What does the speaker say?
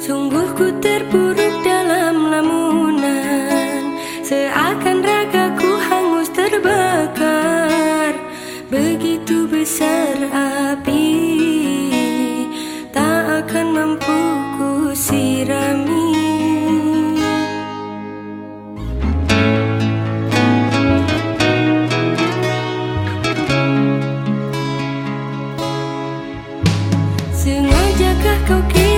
Sungguh ku terpuruk dalam lamunan. Seakan ragaku hangus terbakar. Begitu besar api Tak akan mampu ku sirami Sengajakah kau kira